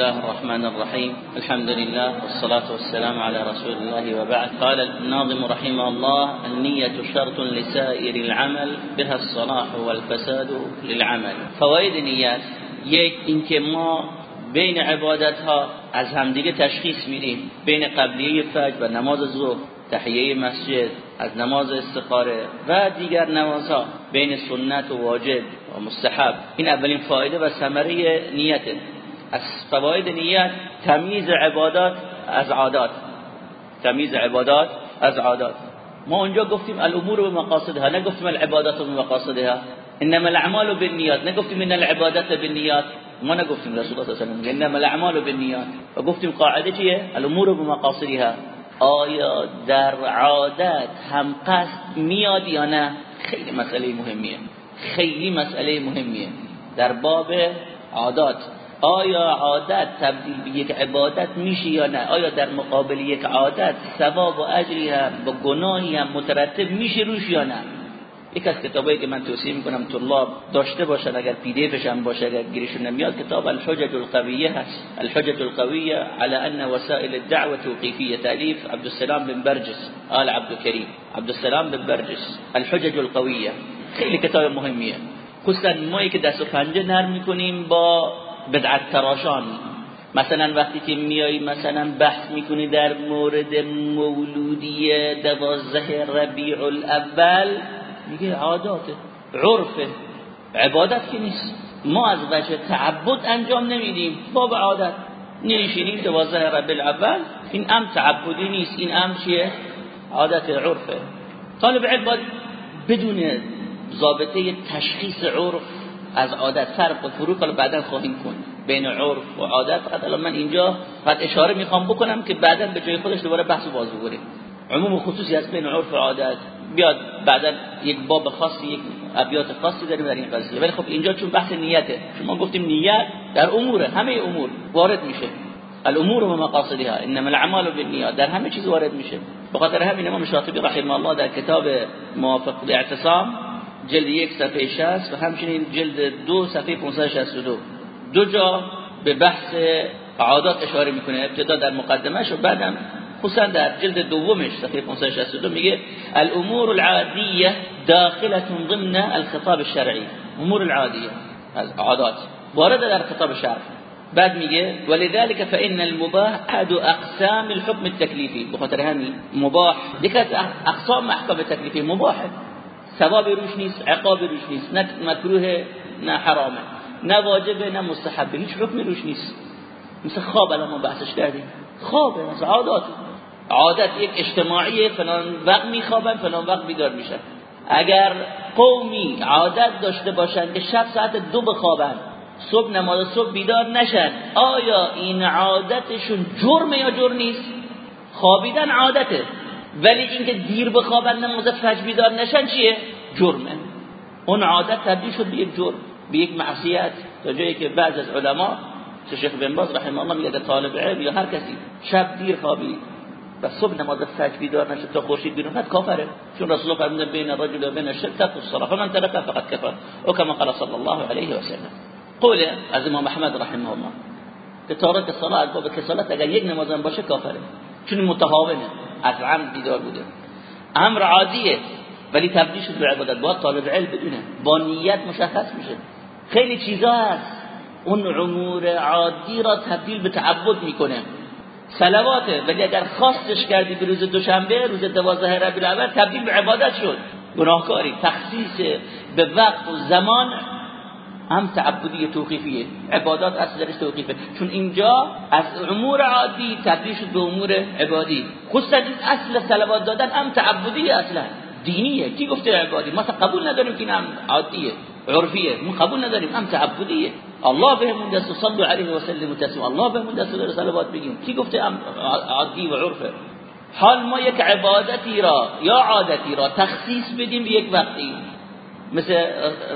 الله الرحمن الرحيم الحمد لله والصلاة والسلام على رسول الله وبعد قال الناظم رحمه الله النية شرط لسائر العمل بها الصلاح والفساد للعمل فوائد نیت یک اینکه ما بین عبادت ها از همدیگه تشخیص میدیم بین قبلیه فجر و نماز ظهر تحیه مسجد از نماز استخاره و دیگر نمازها بین سنت و واجب و مستحب این اولین فایده و ثمره نیته از فواید نیت تمیز عبادات از عادات. تمیز عبادات از عادات. ما اونجا گفتیم الامور به مقاصدها نگفتیم العبادات به مقاصدها. انما الاعمال بالنیات. نگفتیم ان العبادات بالنیات. ما نگفتیم رسول الله صلی الله علیه و انما الاعمال بالنیات. و گفتیم قاعده چیه؟ الامور به مقاصدها. آیا در عادت هم قصد میاد یا نه؟ خیلی مسئله مهمیه. خیلی مسئله مهمیه. در باب عادات. آیا عادت تبدیل به یک عبادت میشه یا نه؟ آیا در مقابل یک عادت ثواب و اجری هم با گناهی هم مترتب میشه روش یا نه؟ یک از کتابایی که من توصیه می‌کنم طلاب داشته باشن اگر پی دی هم باشه اگر گیرشون نمیاد کتاب الحجج القویه هست. الحجج القویه على ان وسائل الدعوه توقیفیه. تالیف عبدالسلام بن برجس آل عبدالکریم. عبدالسلام بن برجس. الحجج القویه. خیلی کتاب مهمیه. خصوصا مایی که دست و پنجه نرم می‌کنیم با بدعت تراشان. مثلا وقتی که میایی مثلا بحث می‌کنی در مورد مولودی دوازده ربیع الاول میگه عاداته عرفه عبادت که نیست. ما از وجه تعبد انجام نمیدیم. باب عادت. نمیشینیم دوازده ربیع الاول این ام تعبدی نیست. این ام چیه؟ عادت عرفه طالب علم بدون ضابطه تشخیص عرف از عادت فرق و فروق رو بعدا خواهیم کن. بین عرف و عادت. فقط الان من اینجا فقط اشاره می‌خوام بکنم که بعدا به جای خودش دوباره بحث باز بگیریم عموم خصوصی از بین عرف و عادت. بیاد بعدا یک باب خاصی یک ابیات خاصی داریم در این قضیه. ولی خب اینجا چون بحث نیته. شما گفتیم نیت در امور همه امور وارد میشه. الامور و مقاصدها. انما الاعمال بالنیات. در همه چیز وارد میشه. بخاطر همین امام شاطبی رحمه الله در کتاب موافق الاعتصام جلد یک صفحه 60 و همچنین جلد دو صفحه 562 دو. جا به بحث عادات اشاره می‌کنه ابتدا در مقدمش و بعدم خصوصا در جلد دومش صفحه 562 میگه الامور العادیه داخله ضمن الخطاب الشرعی. امور العادیه از عادات وارد در خطاب شرعی بعد میگه ولذلك فان المباح احد اقسام الحكم التكليفي. بخاطر همین مباح از اقسام احکام تکلیفی مباحه. ثواب روش نیست عقاب روش نیست نه مکروه نه حرامه نه واجبه نه مستحبه هیچ حکم روش نیست. مثل خواب الان ما بحثش کردیم. خوابه مثل عادات. عادت یک اجتماعی فلان وقت میخوابن فلان وقت بیدار میشن. اگر قومی عادت داشته باشن که شب ساعت دو بخوابن صبح نماز صبح بیدار نشن آیا این عادتشون جرمه یا جرم نیست؟ خوابیدن عادته. ولی اینکه دیر بخوابن نماز فجر بیدار نشن چیه؟ جرمه. اون عادت تبدیل شد به یک جرم به یک معصیت. تا جایی که بعض از علما چه شیخ بن باز رحمه الله میگه طالب علم یا هر کسی شب دیر خوابید و صبح نماز فجر بیدار نشد تا خورشید بیرون اومد کافره. چون رسول الله فرمود بین الرجل و بین الشرك ترك الصلاه فمن تركها فقد كفر او كما قال صلى الله عليه وسلم قول از امام احمد رحمه الله که تارک الصلاه از باب کسالت اگر یک نماز هم باشه کافره. چون متهاونه. از عمد بیدار بوده. امر عادیه ولی تبدیل شد به عبادت. باید طالب علم بدونه. با نیت مشخص میشه. خیلی چیزا هست. اون امور عادی را تبدیل به تعبد می‌کنه. صلواته ولی اگر خواستش کردی به روز دوشنبه روز دوازده ربیع الاول تبدیل به عبادت شد. گناهکاری تخصیص به وقت و زمان هم تعبدی توقیفیه. عبادات اصل درش توقیفه. چون اینجا از امور عادی تبدیل شد به امور عبادی. خصوصا اصل صلوات دادن هم تعبدی اصلا دینیه. کی گفته عبادی؟ ما قبول نداریم که هم عادیه. عرفیه. ما قبول نداریم. هم تعبدیه. الله بهمون دست صلوا علیه و سلم تسلیم. الله بهمون دست داره صلوات بگیم. کی گفته عادی و عرفه؟ حال ما یک عبادتی را یا عادتی را تخصیص بدیم به یک وقتی. مثل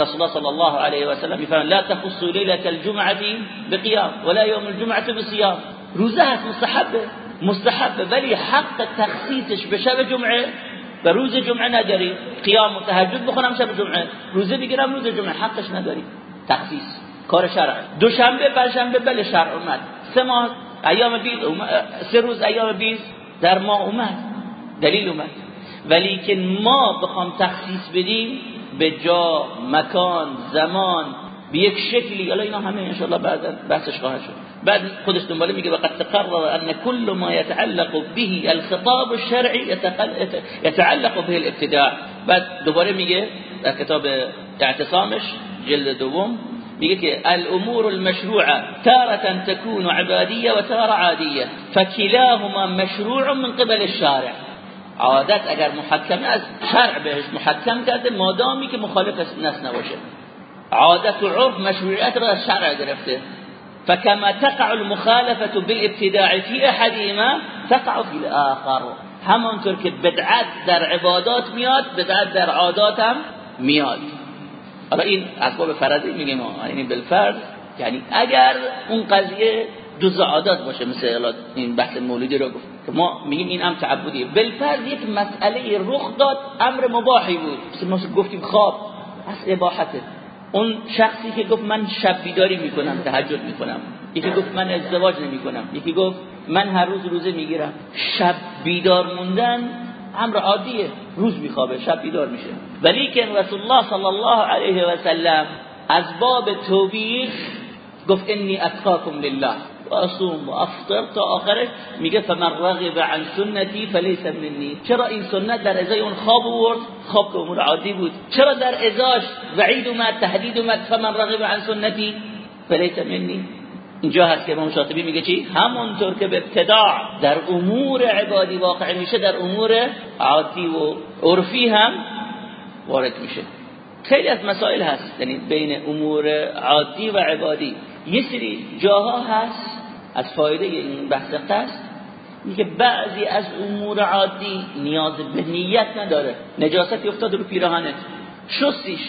رسول الله صلی الله علیه و سلم میفرمان لا تخصوا ليله الجمعه بقيام ولا يوم الجمعه بصيام. روزه هست مستحبه مستحبه ولی حق تخصیصش به شب جمعه. و روز جمعه نداری قیام و تهجد بخونم شب جمعه. روزه بگیرم روز جمعه. حقش نداری. تخصیص. کار شرع. دوشنبه پنجشنبه بله شرع اومد. سه ماه ایام بیز سه روز ایام بیز در ما اومد. دلیل اومد. ولی که ما بخوام تخصیص بدیم به جا مکان زمان به یک شکلی. الان اینا همه ان بعدا بحثش خواهد شد. بعد خودش دنباله میگه وقد تقرر ان كل ما يتعلق به الخطاب الشرعي يتعلق به الابتداع بعد دوباره میگه در کتاب اعتصامش جلد دوم میگه که الأمور المشروعه تارة تكون عباديه وتارة عاديه فكلاهما مشروع من قبل الشارع. عادت اگر محکم از شرع بهش محکم کرده مادامی که مخالف نس نباشه. عادت و عرف مشروعیت را از شرع گرفته. فكما تقع المخالفة بالابتداع في احدهما تقع في الاخر. همانطور که بدعت در عبادات میاد بدعت در عادات هم میاد. حالا این اسباب فرضی میگیم یعنی بالفرض. یعنی اگر اون قضیه جز عادات باشه مثل این بحث مولودی رو گفت. که ما میگیم این هم تعبدیه. بالفرض یک مسئله رخ داد امر مباحی بود. مثل ما گفتیم خواب از اباحته. اون شخصی که گفت من شب بیداری می‌کنم تهجد می‌کنم. یکی گفت من ازدواج نمی‌کنم. یکی گفت من هر روز روزه می‌گیرم. شب بیدار موندن امر عادیه. روز میخوابه شب بیدار میشه. ولی که رسول الله صلی الله علیه و سلم از باب توبیخ گفت انی اتقاکم لله و اصوم و افطر تا آخرش میگه فمن رغب عن سنتی فلیس منی. چرا این سنت در ازای اون خواب ورد خواب که امور عادی بود. چرا در ازاش وعید اومد تهدید اومد؟ فمن رغب عن سنتی فلیس منی. اینجا هست که امام شاطبی میگه چی؟ همونطور که به ابتداع در امور عبادی واقع میشه در امور عادی و عرفی هم وارد میشه. خیلی از مسائل هست یعنی بین امور عادی و عبادی. یه سری جاها هست از فایده این بحث هست میگه بعضی از امور عادی نیاز به نیت نداره نجاست افتاد رو پیراهنت شستیش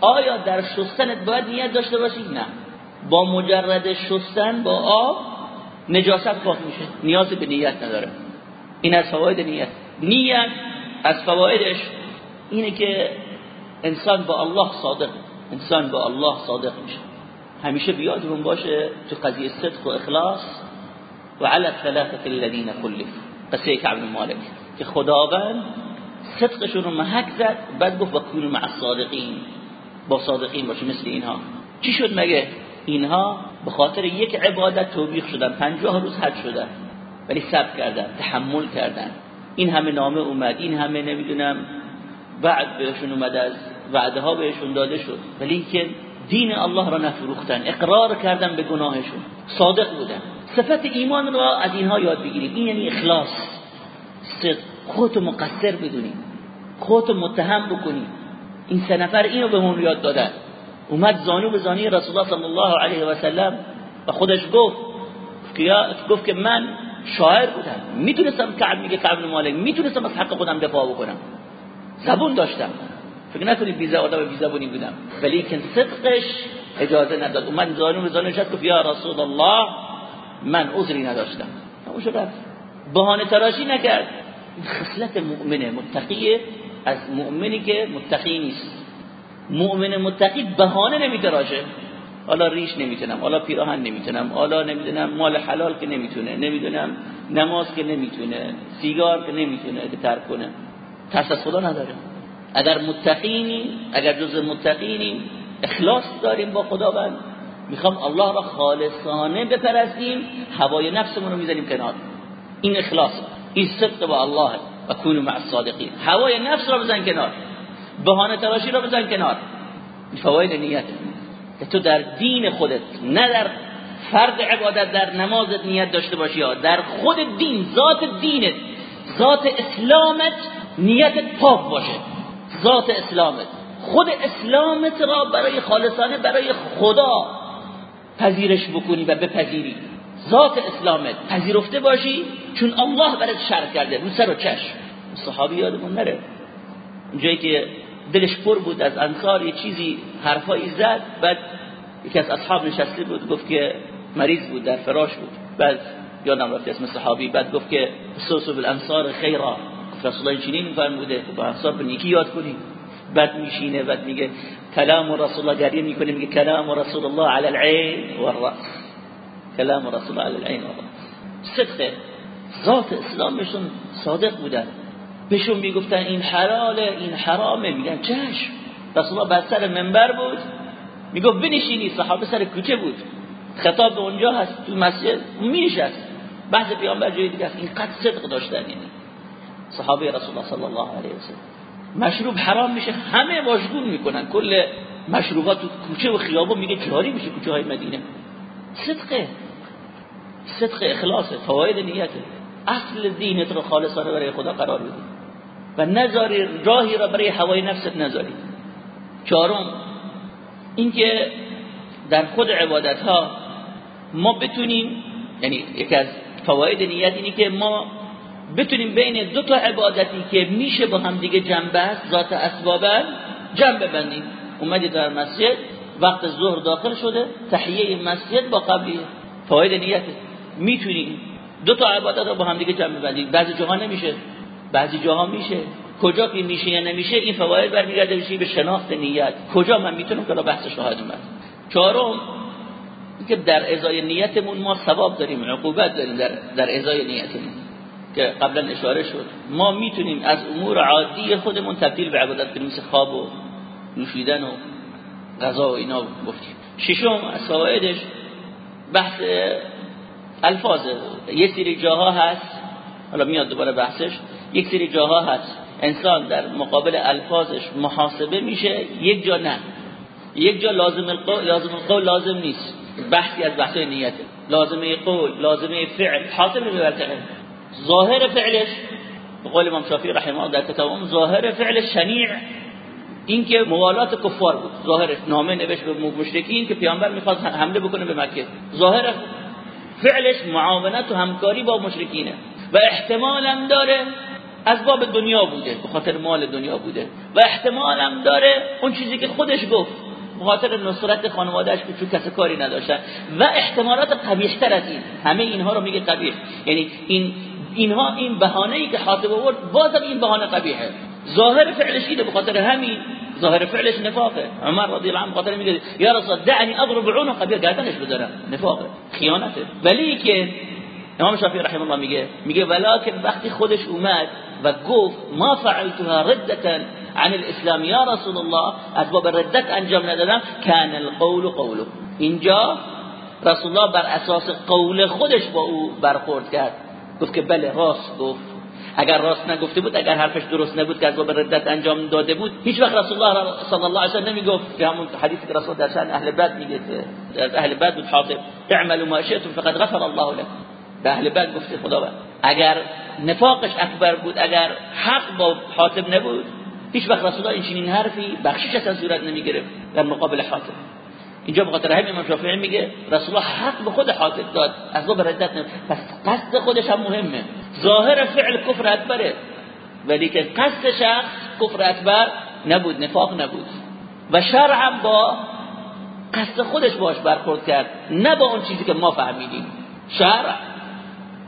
آیا در شستنت باید نیت داشته باشی؟ نه. با مجرد شستن با آب نجاست پاک میشه نیاز به نیت نداره. این از فواید نیت. نیت از فوایدش اینه که انسان با الله صادق انسان با الله صادق میشه. همیشه بیادمون باشه تو قضیه صدق و اخلاص و علی الثلاثه الذين خلف قصه کعب مالک که خداوند صدقشون رو محک زد بعد گفت مع الصادقین. با صادقین باشه مثل اینها. چی شد مگه؟ اینها به خاطر یک عبادت توبیخ شدن. پنجاه روز حج شدن. ولی صبر کردن تحمل کردن. این همه نامه اومد این همه نمی‌دونم. بعد بهشون اومد از وعده ها بهشون داده شد. ولی که دین الله را نفروختن اقرار کردن به گناهشون. صادق بودن. صفت ایمان را از اینها یاد بگیریم. این یعنی اخلاص. صدق. خودت مقصر بدونی. خودت متهم بکنی. این سه نفر اینو به یاد دادن. اومد زانو به زانی رسول الله صلی الله علیه و سلم و خودش گفت گفت که من شاعر بودم. می‌تونستم کعب میگه کعب مالک می‌تونستم از حق خودم دفاع بکنم. زبون داشتم. فکر نکنید بیزه آدم بیزبونی بودم. ولی صدقش اجازه نداد. اومد زانو به زانو شد گفت یا رسول الله من عذری نداشتم. اون شد بهانه تراشی نکرد. خصلت مؤمنه. متقیه از مؤمنی که متقی نیست. مؤمن متقی بهانه نمیتراشه. حالا ریش نمی‌تونم حالا پیراهن نمی‌تونم حالا نمی‌دونم مال حلال که نمی‌تونه نمی‌دونم نماز که نمی‌تونه سیگار که نمی‌تونه که ترک کنه. ترس از خدا نداره. اگر متقینی اگر جز متقینی اخلاص داریم با خداوند. می‌خوام الله را خالصانه بپرستیم هوای نفسمون رو می‌ذاریم کنار. این اخلاص این صدق با الله و کونو مع الصادقین. هوای نفس را بزن کنار. بهانه تراشی رو بزن کنار. فواید نیت. که تو در دین خودت نه در فرد عبادت در نمازت نیت داشته باشی یا. در خود دین ذات دینت ذات اسلامت نیتت پاک باشه. ذات اسلامت. خود اسلامت را برای خالصانه برای خدا پذیرش بکنی و بپذیری. ذات اسلامت. پذیرفته باشی چون الله برات شرط کرده. رو سر و چشم صحابی یادمون نره. اونجایی که دلش پر بود از انصار یه چیزی حرفایی زد. بعد یکی از اصحاب نشسته بود گفت که مریض بود در فراش بود. بعد یادم رفت اسم صحابی. بعد گفت که سوسو بالانصار خیرا. رسول الله چنین بوده با انصار به نیکی یاد کنیم. بعد میشینه بعد میگه کلام رسول الله گریه می‌کنه میگه کلام رسول الله علی العین والراس کلام رسول الله علی العین والراس صدقه ذات اسلامشون صادق بودن. بهشون می‌گفتن این حلاله این حرامه. میگن چشم. رسول الله بر سر منبر بود. می‌گفت بنشینی. صحابه سر کوچه بود. خطاب اونجا هست تو مسجد. مینشست. بحث پیامبر جای دیگه است. این قد صدق داشتن یعنی. صحابه رسول الله صلی الله علیه و سلم. مشروب حرام میشه همه مشغول می‌کنن. کل مشروبات تو کوچه و خیابون میگه جاری میشه کوچه های مدینه. صدقه صدق اخلاصه فواید نیته اصل دینت رو خالصانه برای خدا قرار بدی و نذاری راهی را برای هوای نفست نذاری. چهارم اینکه در خود عبادت ها ما بتونیم یعنی یکی از فواید نیت اینی که ما بتونیم بین دو تا عبادتی که میشه با هم دیگه جنبه است ذات اسبابن جنبه بندیم اومدی در مسجد وقت ظهر داخل شده تحیه مسجد با قبلی فواید نیت. می‌تونیم دو تا عبادت رو با هم دیگه جمع بندیم بعضی جاها نمیشه. بعضی جاها میشه. کجا که میشه یا نمیشه این فواید برمیگرده بشه به شناخت نیت. کجا من می‌تونم که بحث شاهد اومد چهارم که در ازای نیتمون ما ثواب داریم عقوبت داریم در در ازای نیتمون. که قبلا اشاره شد. ما می‌تونیم از امور عادی خودمون تبدیل به عبادت کنیم مثل خواب و نوشیدن و غذا و اینا گفتیم. ششم از فوایدش بحث الفاظ. یه سری جاها هست حالا میاد دوباره بحثش. یک سری جاها هست. انسان در مقابل الفاظش محاسبه میشه یک جا نه. یک جا لازم القول لازم القول لازم نیست. بحثی از بحث نیته. لازمه قول لازمه فعل. حاصل نمیبرده ظاهر فعلش به قول امام شافعی رحمه الله در کتابم ظاهر فعلش شنیع این که موالات کفار بود. ظاهرش نامه نوشت به مشرکین که پیامبر می‌خواست حمله بکنه به مکه. ظاهر فعلش معاونت و همکاری با مشرکینه. و احتمالم داره از باب دنیا بوده به خاطر مال دنیا بوده. و احتمالم داره اون چیزی که خودش گفت به خاطر نصرت خانوادهش که چون کس کاری نداشتن. و احتمالات قبیحتر از این. همه اینها رو میگه قبیح. یعنی این اینها این بهانه ای که حاطب آورد بازم این بهانه قبیحه. ظاهر فعلش اینه خاطر همین ظاهر فعلش نفاقه. عمر رضی الله عنه خاطر میگه یا رسول دعني اضرب عنق بیا گردنش بزنم نفاقه خیانته. ولی که امام شافعی رحمه الله میگه میگه ولکن وقتی خودش اومد و گفت ما فعلتها ردتا عن الاسلام یا رسول الله از باب ردت انجام ندادم کان القول قوله اینجا رسول الله بر اساس قول خودش با او برخورد کرد. گفت که بله راست گفت. اگر راست نگفته بود اگر حرفش درست نبود که از باب ردت انجام داده بود هیچ وقت رسول الله صلی الله علیه و نمی گفت که همون حدیثی که رسول در شأن اهل بد میگه از اهل بد بود حاطب اعملوا ما شئتم فقد غفر الله لكم به اهل بد گفته خدا اگر نفاقش اکبر بود اگر حق با حاطب نبود هیچ وقت رسول الله این چنین حرفی بخشش اصلا صورت نمی‌گرفت. در مقابل حاطب اینجا به خاطر همین امام شافعی میگه رسول الله حق به خود حاطب داد از باب ردت پس قصد خودش هم مهمه. ظاهر فعل کفر اکبره. ولی که قصد شخص کفر اکبر نبود نفاق نبود. و شرع با قصد خودش باش برخورد کرد نه با اون چیزی که ما فهمیدیم. شرع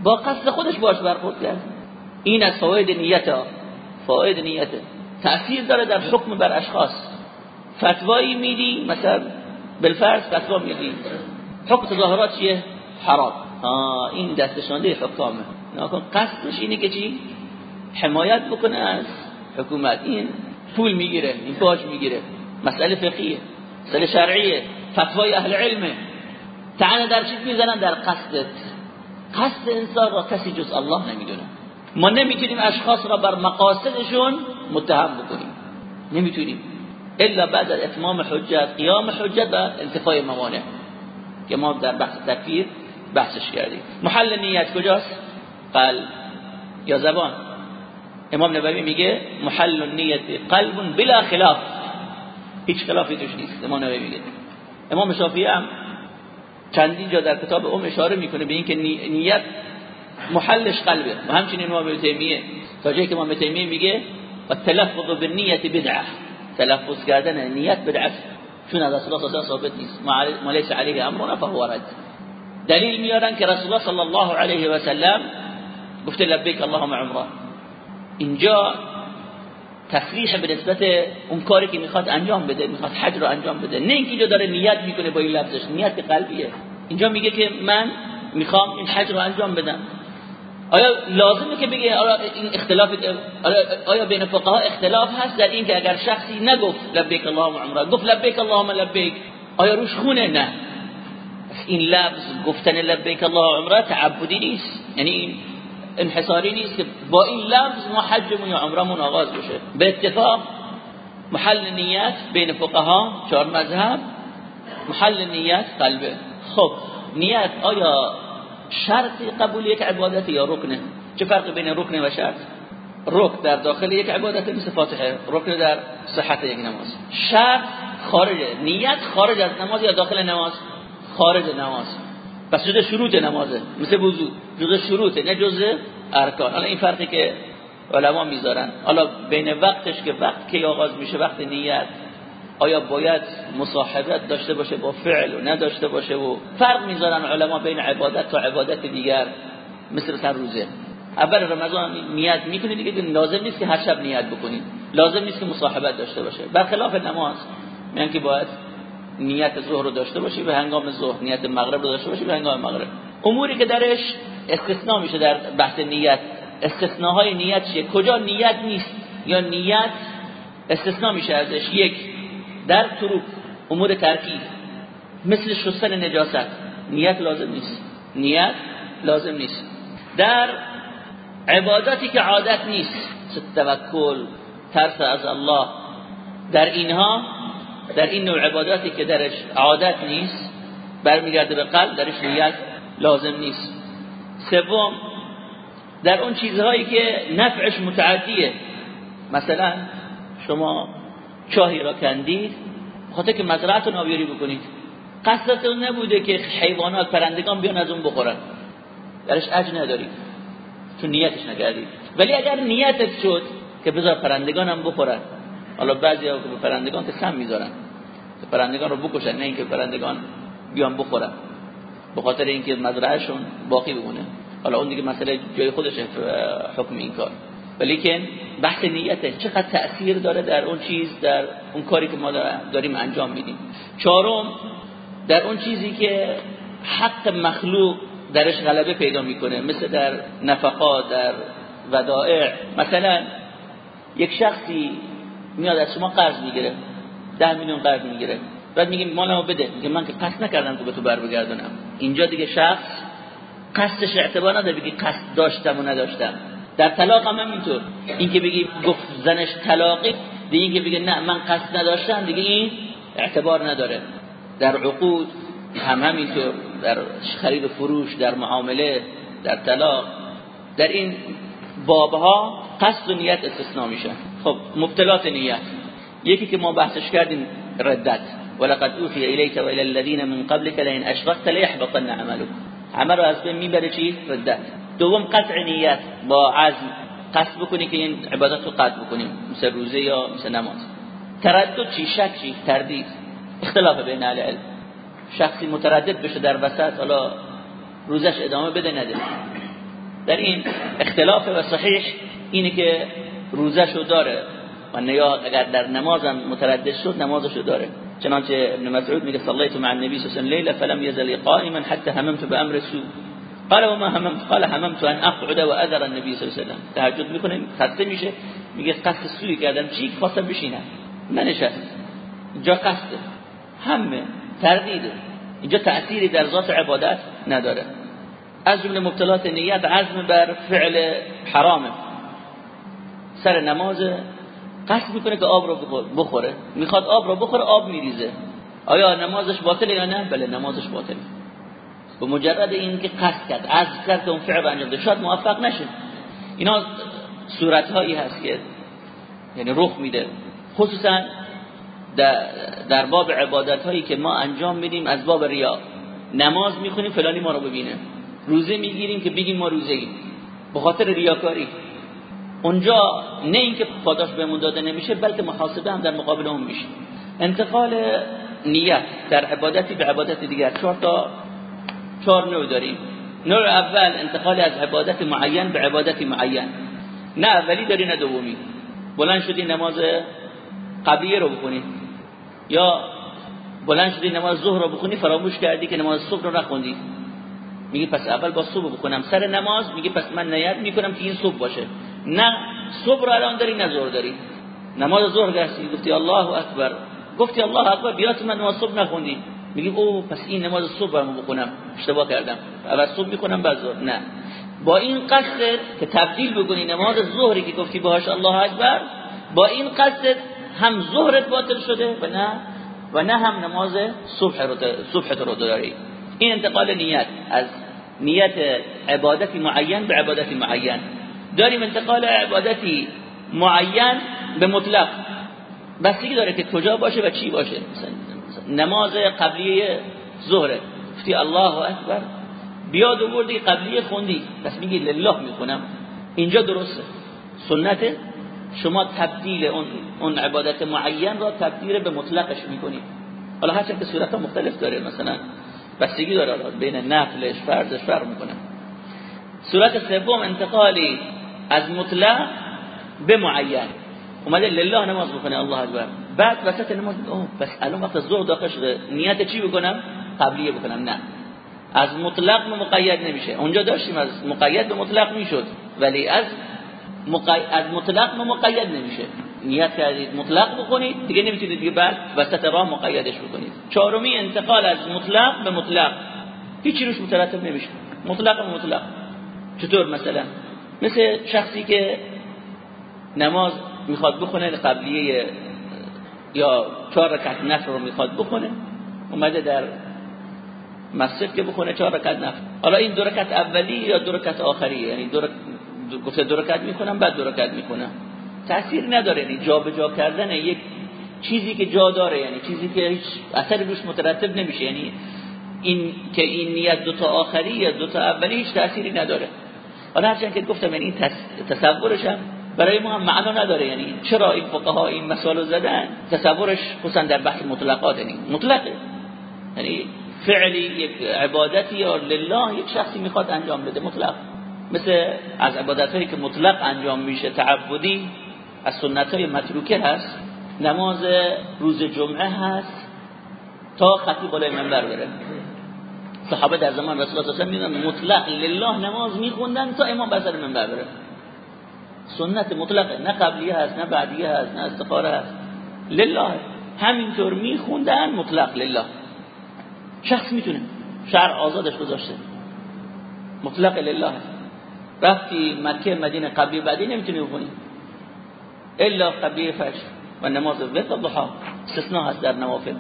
با قصد خودش باش برخورد کرد. این از فواید نیت ها فواید نیت تأثیر داره در حکم بر اشخاص. فتوایی میدی مثلا بالفرض فتوا میدی حکم تظاهرات چیه؟ حرام. آه این دستشانده حکامه. نکن قصدش اینه که چی؟ حمایت بکنه از حکومت. این پول می‌گیره این باج می‌گیره. مسئله فقهیه مسئله شرعیه فتوای اهل علمه. تعنه در چیز می‌زنن؟ در قصدت. قصد انسان را کسی جز الله نمی‌دونه. ما نمی‌تونیم اشخاص را بر مقاصدشون متهم بکنیم. نمی‌تونیم. الا بعد از اتمام حجت قیام حجت و انتفای موانع. که ما در بحث تکفیر بحثش کردیم. محل نیت کجاست؟ قلب یا زبان؟ امام نبوی میگه محل نیت قلب بلا خلاف. هیچ خلافی توش نیست امام نبوی میگه. امام شافعی هم چندین جا در کتاب ام اشاره می‌کنه به اینکه نیت محلش قلبه. و همچنین امام تیمیه. تا جایی که امام تیمیه میگه و تلفظ بالنیت بدعه. تلفظ کردن نیت بدعه چون از رسول الله ثابت نیست ما لیس علیه امرنا فهو رد. دلیل میارن که رسول الله صلی الله علیه و سلم گفته لبیک اللهم عمره. اینجا تصریح به نسبت اون کاری که می‌خواد انجام بده می‌خواد حج رو انجام بده. نه اینکه اینجا داره نیت می‌کنه با این لفظش نیت قلبیه اینجا میگه که من می‌خوام این حج رو انجام بدم. آیا لازمه که بگه این اختلاف آیا بین فقها اختلاف هست؟ در این که اگر شخصی نگفت لبیک اللهم عمره گفت لبیک اللهم لبیک آیا روش خونه؟ نه. این لفظ گفتن لبیک الله عمره تعبدی نیست. یعنی انحصاری نیست که با این لفظ ما حجمون یا عمرمون آغاز بشه. به اتفاق محل نیت بین فقها چهار مذهب محل نیت قلبه. خب نیت آیا شرط قبول یک عبادت یا رکنه چه فرق بین رکن و شرط؟ رکن در داخل یک عبادت مثل فاتحه رکن در صحت یک نماز. شرط خارجه نیت خارج از نماز یا داخل نماز؟ خارج نماز. پس جز شروط نمازه. مثل وضو. جز شروطه نه جز ارکان. حالا این فرقی که علما می‌ذارن. حالا بین وقتش که وقت که آغاز میشه؟ وقت نیت. آیا باید مصاحبت داشته باشه با فعل و نداشته باشه و فرق می‌ذارن علما بین عبادت و عبادت دیگر مثل مثلا روزه؟ اول رمضان نیت می‌کنید دیگه لازم نیست که هر شب نیت بکنید لازم نیست که مصاحبت داشته باشه. برخلاف نماز میگن که باید نیت ظهر رو داشته باشی به هنگام ظهر نیت مغرب رو داشته باشی به هنگام مغرب. اموری که درش استثناء میشه در بحث نیت. استثناهای نیت چیه؟ کجا نیت نیست؟ یا نیت استثناء میشه ازش. یک در طرق امور ترکیب. مثل شستن نجاست. نیت لازم نیست. نیت لازم نیست. در عبادتی که عادت نیست. توکل ترس از الله. در اینها در این نوع عباداتی که درش عادت نیست برمیگرده به قلب درش نیت لازم نیست. سوم در اون چیزهایی که نفعش متعدیه. مثلا شما چاهی را کندید. خاطر که مزرعتون آبیاری بکنید. قصدتون نبوده که حیوانات پرندگان بیان از اون بخورن. درش اج ندارید تو نیتش نکردید ولی اگر نیتت شد که بذار پرندگان هم بخورن. حالا بعضی ها که پرندگان که سم می‌ذارن. پرندگان رو بکشن نه اینکه پرندگان بیان بخورن. به خاطر اینکه مزرعهشون باقی بمونه. حالا اون دیگه مسئله جای خودش حکم این کار. ولیکن بحث نیته. چقدر تأثیر داره در اون چیز در اون کاری که ما داریم انجام میدیم. چهارم در اون چیزی که حق مخلوق درش غلبه پیدا می‌کنه مثل در نفقات در ودائع. مثلا یک شخصی میاد از شما قرض می‌گیره ده میلیون قرض می‌گیره. بعد میگه مالمو بده. میگه من که قصد نکردم که به تو بر بگردونم اینجا دیگه شخص قصدش اعتبار نداره بگی قصد داشتم و نداشتم. در طلاق هم اینطور این که بگی گفت زنش طلاقی دیگه این که بگه نه من قصد نداشتم دیگه این اعتبار نداره. در عقود هم همینطور در خرید و فروش در معامله در طلاق در این بابها قصد و نیت استثناء میشه. خب مبتلات نیت. یکی که ما بحثش کردیم ردت. ولقد اوحی الیک و الی من قبلك لئن اشركت لیحبطن عملك عمل رو از بین می‌بره چی؟ ردت. دوم قطع نیت با عزم. قصد بکنی که این عبادت رو قطع بکنیم مثل روزه یا مثل نماز. تردد چی؟ شک چی؟ تردید. اختلاف بین اهل علم. شخصی متردد بشه در وسط حالا روزش ادامه بده نده. در این اختلاف و صحیح اینه که روزشو داره. و نیا اگر در نمازم متردد شد نمازشو داره. چنانچه ابن مسعود میگه صلیت مع النبي صلی الله علیه و لیله فلم يزل قائما حتى هممت بامر سوء قال وما هممت قال هممت ان اقعد و اذر صلی الله علیه و سلم تهجد می‌کنه خسته میشه میگه قصد سوی کردم. چی؟ خواستم بشینم. ننشست جا قصد همه تردیده. اینجا تأثیری در ذات عبادت نداره. از جمله مبتلات نیت عزم بر فعل حرامه. سر نماز قصد می‌کنه که آب رو بخوره. می‌خواد آب رو بخوره آب میریزه. آیا نمازش باطله یا نه؟ بله نمازش باطله. به مجرد این که قصد کرد عزم کرد اون فعل انجام ده شاید موفق نشه. اینا صورت هایی هست که یعنی رخ میده. خصوصا در باب عبادت هایی که ما انجام میدیم از باب ریا. نماز می‌خونیم فلانی ما رو ببینه. روزه می‌گیریم که بگیم ما روزه ایم. به خاطر ریاکاری. اونجا نه اینکه پاداش بهمون داده نمیشه بلکه محاسبه هم در مقابل اون میشه. انتقال نیت در عبادتی به عبادت دیگر. چهار تا چهار نوع داریم. نوع اول انتقال از عبادت معین به عبادت معین. نه اولی داری نه دومی. بلند شدی نماز قبلیه رو بخونی یا بلند شدی نماز ظهر رو بخونی فراموش کردی که نماز صبح رو نخوندی. میگی پس اول با صبح بکنم سر نماز میگی پس من نیت می‌کنم که این صبح باشه. نه صبح رو الان داری نه ظهر داری. نماز ظهر گشتی گفتی الله اکبر. گفتی الله اکبر بیات من نماز صبح نخوندی. میگی او پس این نماز صبح برام بخونم اشتباه کردم. اول صبح می‌کنم بعد ظهر. نه. با این قصد که تبدیل بکنی نماز ظهری که گفتی باهاش الله اکبر با این قصد هم ظهرت باطل شده و نه و نه هم نماز صبح رو صبح رو داری. این انتقال نیت. از نیت عبادتی معین به عبادتی معین. داریم انتقال عبادتی معین به مطلق. بستگی داره که کجا باشه و چی باشه. نماز قبلیه ظهره. گفتی الله اکبر. بیاد آوردی قبلیه خوندی. پس میگی لله می‌کنم اینجا درسته. سنت شما تبدیل اون, اون عبادت معین را تبدیل به مطلقش می‌کنی. حالا هرچند که صورت مختلف داره مثلا بستگی داره. بین نفلش فرضش فرق می‌کنه. صورت سوم انتقالی از مطلق به معین. اومده لله نماز بکنه الله اکبر. بعد وسط نماز اوه بس الان وقت زور داخل شده. نیت چی بکنم؟ قبلیه بکنم. نه. از مطلق به مقید نمیشه. اونجا داشتیم از مقید به مطلق می‌شد. ولی از از مطلق به مقید نمیشه. نیت کردید مطلق بکنید. دیگه نمی‌تونید دیگه بعد وسط راه مقیدش بکنید. چهارمی انتقال از مطلق به مطلق. هیچی روش مترتب نمیشه. مطلق به مطلق. چطور مثلا؟ مثل شخصی که نماز می‌خواد بخونه قبلیه یا چهار رکعت نفر رو می‌خواد بخونه اومده در مسجد که بخونه چهار رکعت نفر حالا این دو رکعت اولی یا دو رکعت آخری؟ یعنی دو گفته دو رکعت می‌کنم بعد دو رکعت می‌کنم تاثیر نداره یعنی جا به جا کردن یک چیزی که جا داره یعنی چیزی که هیچ اثر روش مترتب نمیشه. یعنی این که این نیت دو تا آخری یا دو تا اولی هیچ تأثیری نداره. حالا هرچند که گفتم یعنی این تصورش هم برای ما هم معنا نداره. یعنی چرا این فقها این مسائل زدن؟ تصورش خصوصا در بحث مطلقات یعنی مطلقه. یعنی فعلی یک عبادتی یا لله یک شخصی می‌خواد انجام بده مطلق. مثل از عبادت که مطلق انجام میشه تعبدی از سنت های متروکه هست نماز روز جمعه هست تا خطیب بالای منبر بره. صحابه در زمان رسول الله صلی الله علیه و مطلق لله نماز میخوندن تا امام بر منبر بره. سنت مطلقه نه قبلیه هست نه بعدیه هست نه استخاره هست. لله. همینطور میخوندن مطلق لله. شخص می‌تونه شهر آزادش گذاشته. مطلق لله. رفتی مکه مدینه قبلی بعدی نمی‌تونی بکنی الا قبلی فجر و نماز وقت ضحا. استثناء هست در نوافل.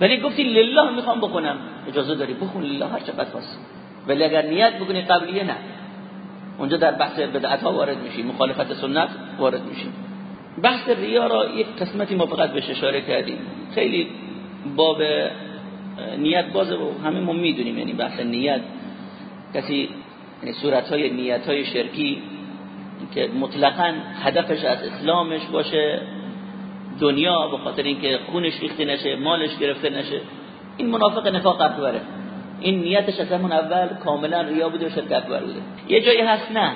ولی گفتی لله می‌خوام بکنم اجازه داری بخون لله هر چقدر خواست. ولی اگر نیت بکنی قبلیه نه. اونجا در بحث بدعت ها وارد میشی مخالفت سنت وارد میشی بحث ریا را یک قسمتی ما فقط بهش اشاره کردیم. خیلی باب نیت بازه و همه ما می‌دونیم یعنی بحث نیت. کسی یعنی صورت های نیت های شرکی که مطلقا هدفش از اسلامش باشه دنیا به خاطر اینکه خونش ریخته نشه مالش گرفته نشه این منافق نفاق اکبره این نیتش از همون اول کاملا ریا بوده و شرک اکبر بوده. یه جایی هست نه.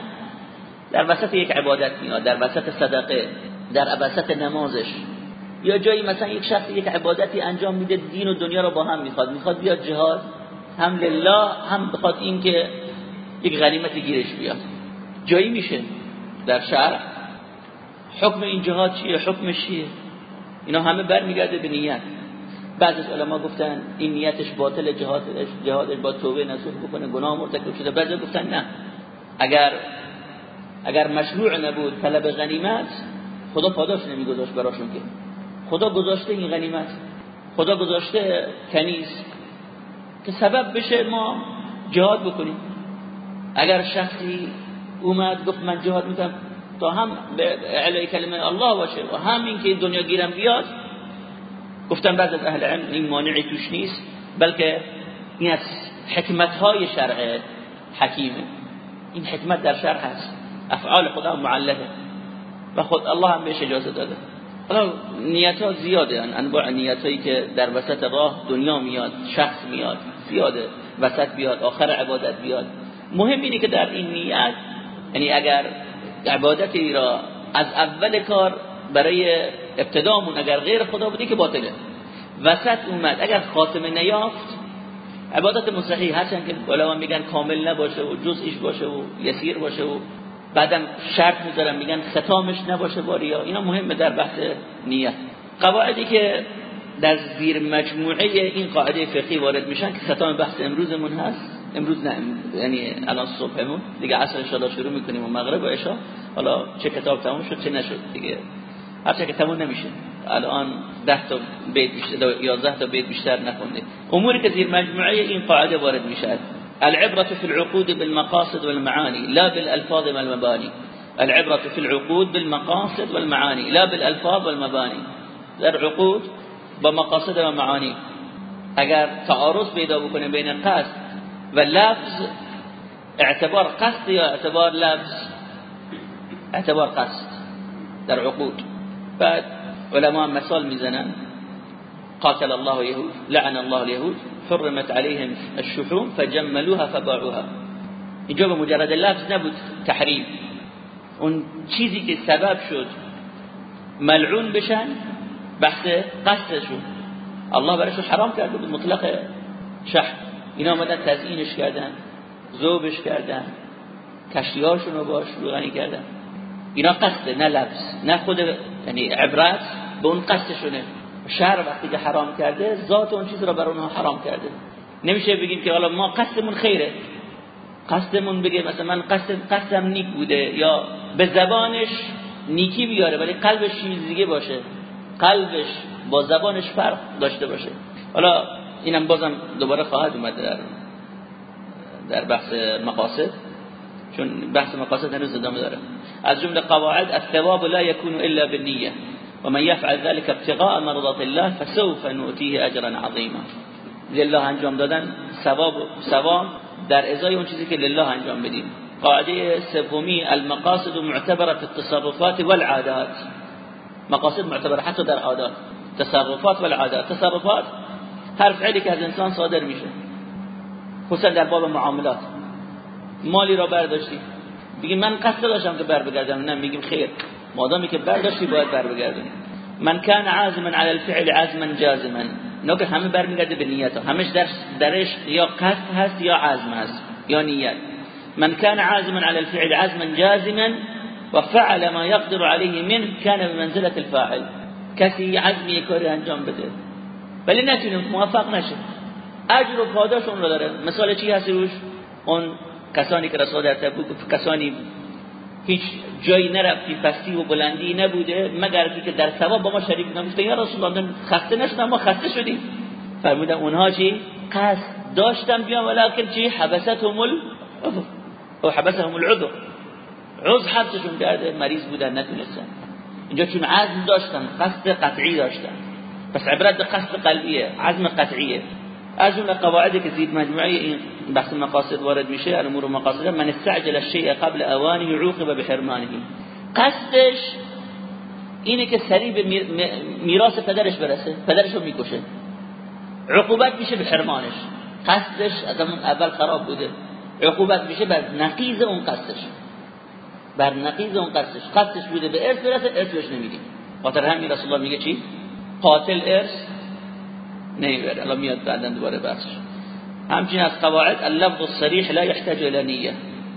در وسط یک عبادت میاد در وسط صدقه در وسط نمازش. یا جایی مثلا یک شخص یک عبادتی انجام میده دین و دنیا رو با هم می‌خواد. می‌خواد بیاد جهاد هم لله هم بخواد این که یک غنیمت گیرش بیاد. جایی میشه. در شهر. حکم این جهاد چیه؟ حکمش چیه؟ اینا همه برمیگرده به نیت. بعض از علما گفتن این نیتش باطل جهادش جهادش با توبه نصوح بکنه گناه مرتکب شده بعضی گفتن نه. اگر اگر مشروع نبود طلب غنیمت خدا پاداش نمیگذاشت براشون که. خدا گذاشته این غنیمت. خدا گذاشته کنیز. که سبب بشه ما جهاد بکنیم. اگر شخصی اومد گفت من جهاد می‌کنم تا هم به علی کلمه الله باشه و هم این که دنیا گیرم بیاد گفتن بعض از اهل علم این مانعی توش نیست بلکه این از حکمت های شرع حکیمه. این حکمت در شرع هست. افعال خدا معلقه و خود الله هم بهش اجازه داده. حالا نیت ها زیاده انواع نیت هایی که در وسط راه دنیا میاد شخص میاد زیاده. وسط بیاد آخر عبادت بیاد. مهم اینه که در این نیت یعنی اگر عبادتی را از اول کار برای ابتدامون اگر غیر خدا بودی که باطله. وسط اومد. اگر خاتمه نیافت عبادت مصحی هرچند که علما میگن کامل نباشه و جزئیش باشه و یسیر باشه و بعدم شرط می‌ذارن. میگن ختامش نباشه باریا اینا مهمه در بحث نیت. قواعدی که در زیر مجموعه این قاعده فقهی وارد میشن که ختام بحث امروزمون هست. امروز نه یعنی الان صبحمون. دیگه عصر ان شروع می‌کنیم و مغرب و عشاء. حالا چه کتاب تموم شد چه نشد دیگه هر که تموم نمیشه. الان 10 تا بیت بیشتر 11 تا بیت بیشتر نخونده. اموری که زیر مجموعه این قاعده وارد میشه. العبرة في العقود بالمقاصد والمعاني لا بالألفاظ والمباني. العبرة في العقود بالمقاصد والمعاني لا بالألفاظ والمباني. در عقود با مقاصد و اگر تعارض پیدا بکنه بین قصد و لفظ اعتبار قصد یا اعتبار لفظ؟ اعتبار قصد در عقود. بعد علماء مثال می‌زنن. قاتل الله يهود لعن الله اليهود حرمت عليهم الشحوم فجملوها فباعوها اینجا به مجرد لفظ نبود تحریم. اون چیزی که سبب شد ملعون بشن بحث قصدشون. الله براشون حرام کرده بود مطلق شح. اینا آمدن تزیینش کردن زوبش کردن کشتیهاشون رو باش روغنی کردن. اینا قصده نه لفظ نه خود یعنی عبرت به اون قصدشونه. شهر وقتی که حرام کرده ذات اون چیز را بر اونها حرام کرده. نمیشه بگیم که حالا ما قصدمون خیره. قصدمون بگه مثلا من قصد قصدم نیک بوده یا به زبانش نیکی بیاره ولی قلبش چیز دیگه باشه. قلبش با زبانش فرق داشته باشه. حالا اینم بازم دوباره خواهد اومد در در بحث مقاصد. چون بحث مقاصد هنوز ادامه داره. از جمله قواعد الثواب لا يكون إلا بالنية. ومن يفعل ذلك ابتغاء مرضات الله فسوف نؤتيه اجرا عظيما. لله انجام دادن. ثواب ثواب در ازای اون چیزی که لله انجام بدیم. قاعدة سومی المقاصد معتبرة في التصرفات والعادات. مقاصد معتبرة حتی در عادات. تصرفات والعادات. تصرفات هر فعلی که از انسان صادر میشه. خصوصا در باب معاملات. مالی را برداشتی؟ بگی من قصد داشتم که بر بگردم نه میگیم خیر. مادامی که برداشتی باید بر بگردونی من کان عازما على الفعل عزما جازما. نه که همه برمیگرده به نیت. همش در درش یا قصد هست یا عزم هست یا نیت. من كان عازما على الفعل عزما جازما وفعل ما يقدر عليه منه كان بمنزله الفاعل. کسی عزمی کاری انجام بده. ولی نتونه موفق نشه اجر و پاداش اون رو داره. مثال چی هست روش؟ اون کسانی که رسول در تبوک کسانی هیچ جایی نرفتی پستی و بلندی نبوده مگر که در ثواب با ما شریک نمیشه یا رسول الله خسته نشدن ما خسته شدیم. فرمودن اونها چی؟ قصد داشتن بیان ولکن چی؟ حبستهم العذر او حبسهم العذر. عذر حبسشون کرده مریض بودن نتونستن. اینجا چون عزم داشتن قصد قطعی داشتن. پس عبرت قصد قلبیه عزم قطعیه. از جمله قواعدی که زید مجموعه این بحث مقاصد وارد میشه امور مقاصد من استعجل الشيء قبل اوانه عوقب بحرمانه. قصدش اینه که سریع به میراث پدرش برسه پدرش رو می‌کشه. عقوبت میشه به حرمانش. قصدش از اون اول خراب بوده. عقوبت میشه بر نقیض اون قصدش. بر نقیض اون قصدش. قصدش بوده به ارث برسه ارثش نمیدیم. خاطر همین رسول الله میگه چی؟ قاتل ارث نمیبره الان میاد بعدا دوباره بحثش همچنین از قواعد اللفظ الصریح لا يحتاج إلى نیه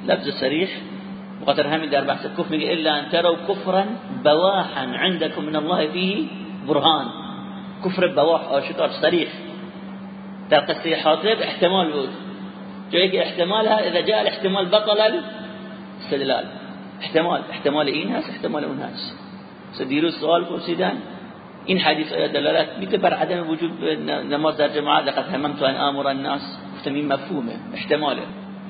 لفظ صریح وقدر همین در بحث کفر میگه إلا أن تروا كفرا بواحا عندكم من الله فيه برهان. کفر بواح آشکار صریح در قصه حاطب احتمال بود. جایی که احتمالها اذا جاء الاحتمال بطل الاستدلال. احتمال احتمال این هست احتمال اون هست. دیروز سوال پرسیدن این حدیث آیا دلالت میده بر عدم وجود نماز در جماعت؟ لقد هممت ان امر الناس. گفتم این مفهومه احتماله.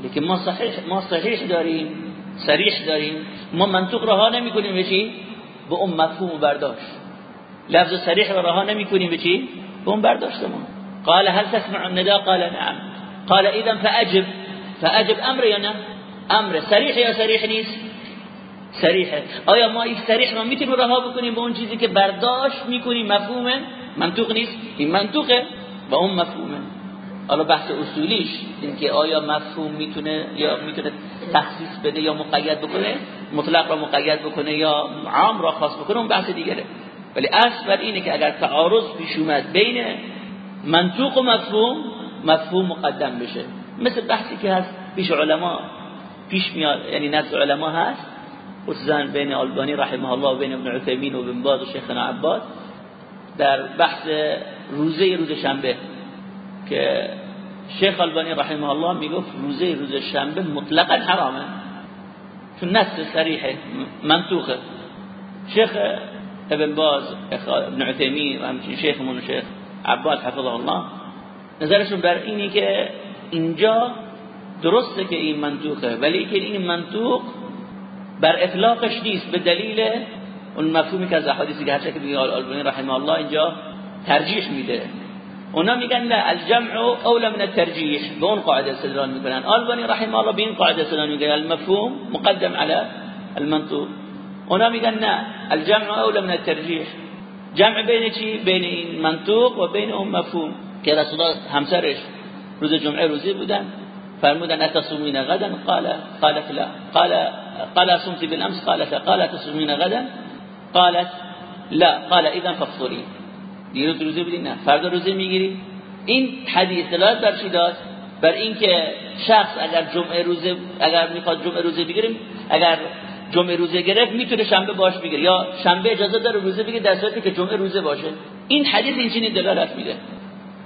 لیکن ما صحیح ما صحیح داریم صریح داریم. ما منطق رها نمی‌کنیم به چی؟ به اون مفهوم برداشت. لفظ صریح رها نمی‌کنیم به چی؟ به اون برداشتمون. قال هل تسمع النداء؟ قال نعم. قال اذا فاجب فاجب امر یا نه؟ امر صریح یا صریح نیست؟ صریحه آیا ما این صریح ما می‌تونیم رها بکنیم به اون چیزی که برداشت می‌کنیم؟ مفهومه؟ منطوق نیست. این منطوقه با اون مفهومه. حالا بحث اصولیش اینکه آیا مفهوم می‌تونه یا می‌تونه تخصیص بده یا مقید بکنه مطلق را مقید بکنه یا عام را خاص بکنه اون بحث دیگره. ولی اصل بر اینه که اگر تعارض پیش اومد بین منطوق و مفهوم مفهوم مقدم بشه. مثل بحثی که هست پیش علما پیش میاد یعنی نزد علما هست. خصوصا بین آلبانی رحمه الله و بین ابن عثیمین و بن باز و شیخنا عباد در بحث روزه روز شنبه که شیخ البانی رحمه الله می‌گفت روزه روز شنبه مطلقا حرامه. چون نص صریحه منطوقه شیخ ابن باز ابن عثیمین و همچنین شیخمون شیخ عباد حفظه الله نظرشون بر اینی که اینجا درسته که این منطوقه ولی که این منطوق بر اطلاقش نیست به دلیل اون مفهومی که از احادیثی که هرچه که میگه آلبانی رحمه الله اینجا ترجیح میده. اونا میگن نه الجمع اولى من الترجیح به اون قاعده استدلال می‌کنن. آلبانی رحمه الله به این قاعده استدلال میگه المفهوم مقدم على المنطوق. اونا میگن نه الجمع اولى من الترجیح. جمع بین چی؟ بین این منطوق و بین اون مفهوم. که رسول الله همسرش روز جمعه روزی بودن فرمودن اتصومین غدا؟ قال قالت لا. قال قال صمت بالامس قالت قال تصومین غدا؟ قالت لا. قال اذا فافطري دیروز روزه بودی؟ نه. فردا روزه می‌گیری. این حدیث دلالت بر چی بر اینکه شخص اگر جمعه روزه اگر می‌خواد جمعه روزه بگیریم اگر جمعه روزه گرفت می‌تونه شنبه باش بگیره. یا شنبه اجازه داره روزه بگیره در صورتی که جمعه روزه باشه. این حدیث این چنین دلالت میده.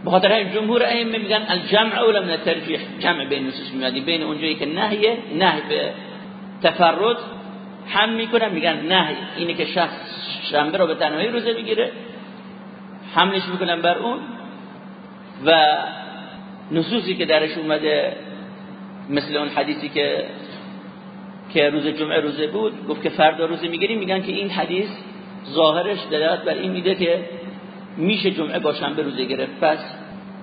به خاطر این جمهور ائمه میگن الجمع اول من الترجیح جمع بین نصوص میادی بین اونجایی که نهیه نهی به تفرد هم می‌کنن میگن نهی اینه که شخص شنبه رو به تنهایی روزه بگیره حملش می‌کنن بر اون و نصوصی که درش اومده مثل اون حدیثی که که روز جمعه روزه بود گفت که فردا روزه می‌گیریم میگن که این حدیث ظاهرش دلالت بر این میده که میشه جمعه با شنبه روزه گرفت. پس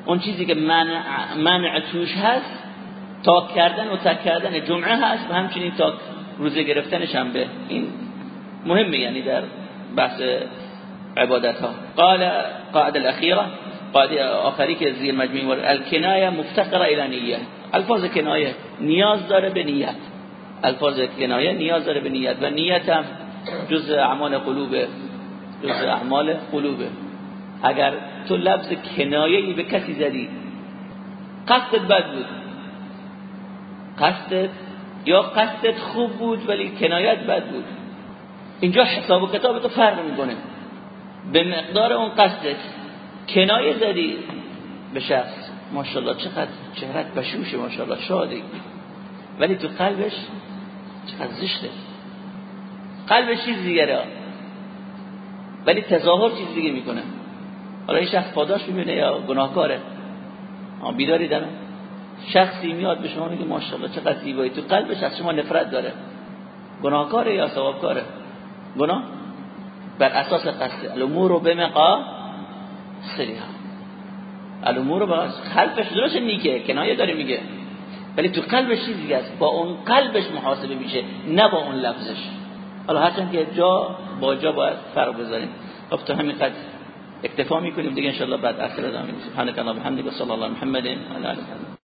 اون چیزی که منع, منع توش هست تاک کردن و تک کردن جمعه هست و همچنین تاک روزه گرفتن شنبه این مهمه یعنی در بحث عبادت ها قال قاعده الاخیره قاعده آخری که زیر مجموعه الکنایه مفتقره الى نیه. الفاظ کنایه نیاز داره به نیت. الفاظ کنایه نیاز داره به نیت و نیت هم جز اعمال قلوبه جز اعمال قلوبه اگر تو لفظ کنایه به کسی زدی قصدت بد بود. قصدت یا قصدت خوب بود ولی کنایت بد بود؟ اینجا حساب و کتاب تو فرق می‌کنه. به مقدار اون قصدت کنایه زدی به شخص. ماشاءالله چقدر چهرت بشوشه ماشاءالله شادی. ولی تو قلبش چقدر زشته. قلبش چیز دیگره. ولی تظاهر چیز دیگه می‌کنه. حالا این شخص پاداش می‌بینه یا گناهکاره. بیداری داره. شخصی میاد به شما میگه ماشاءالله چقدر زیبایی. تو قلبش از شما نفرت داره. گناهکاره یا ثوابکاره؟ گناه؟ بر اساس قصد. الامور بمقا سریها الامور با خلفش درست نیکه کنایه داره میگه. ولی تو قلبش چیزی دیگه است. با اون قلبش محاسبه میشه نه با اون لفظش. حالا هرچند که جا با جا باید فرق بذاریم. خب تو همین قد اکتفا می‌کنیم. دیگه انشاءالله بعد اصل ادامه میدیم. سبحانك اللهم وبحمدك صلی الله محمد و علی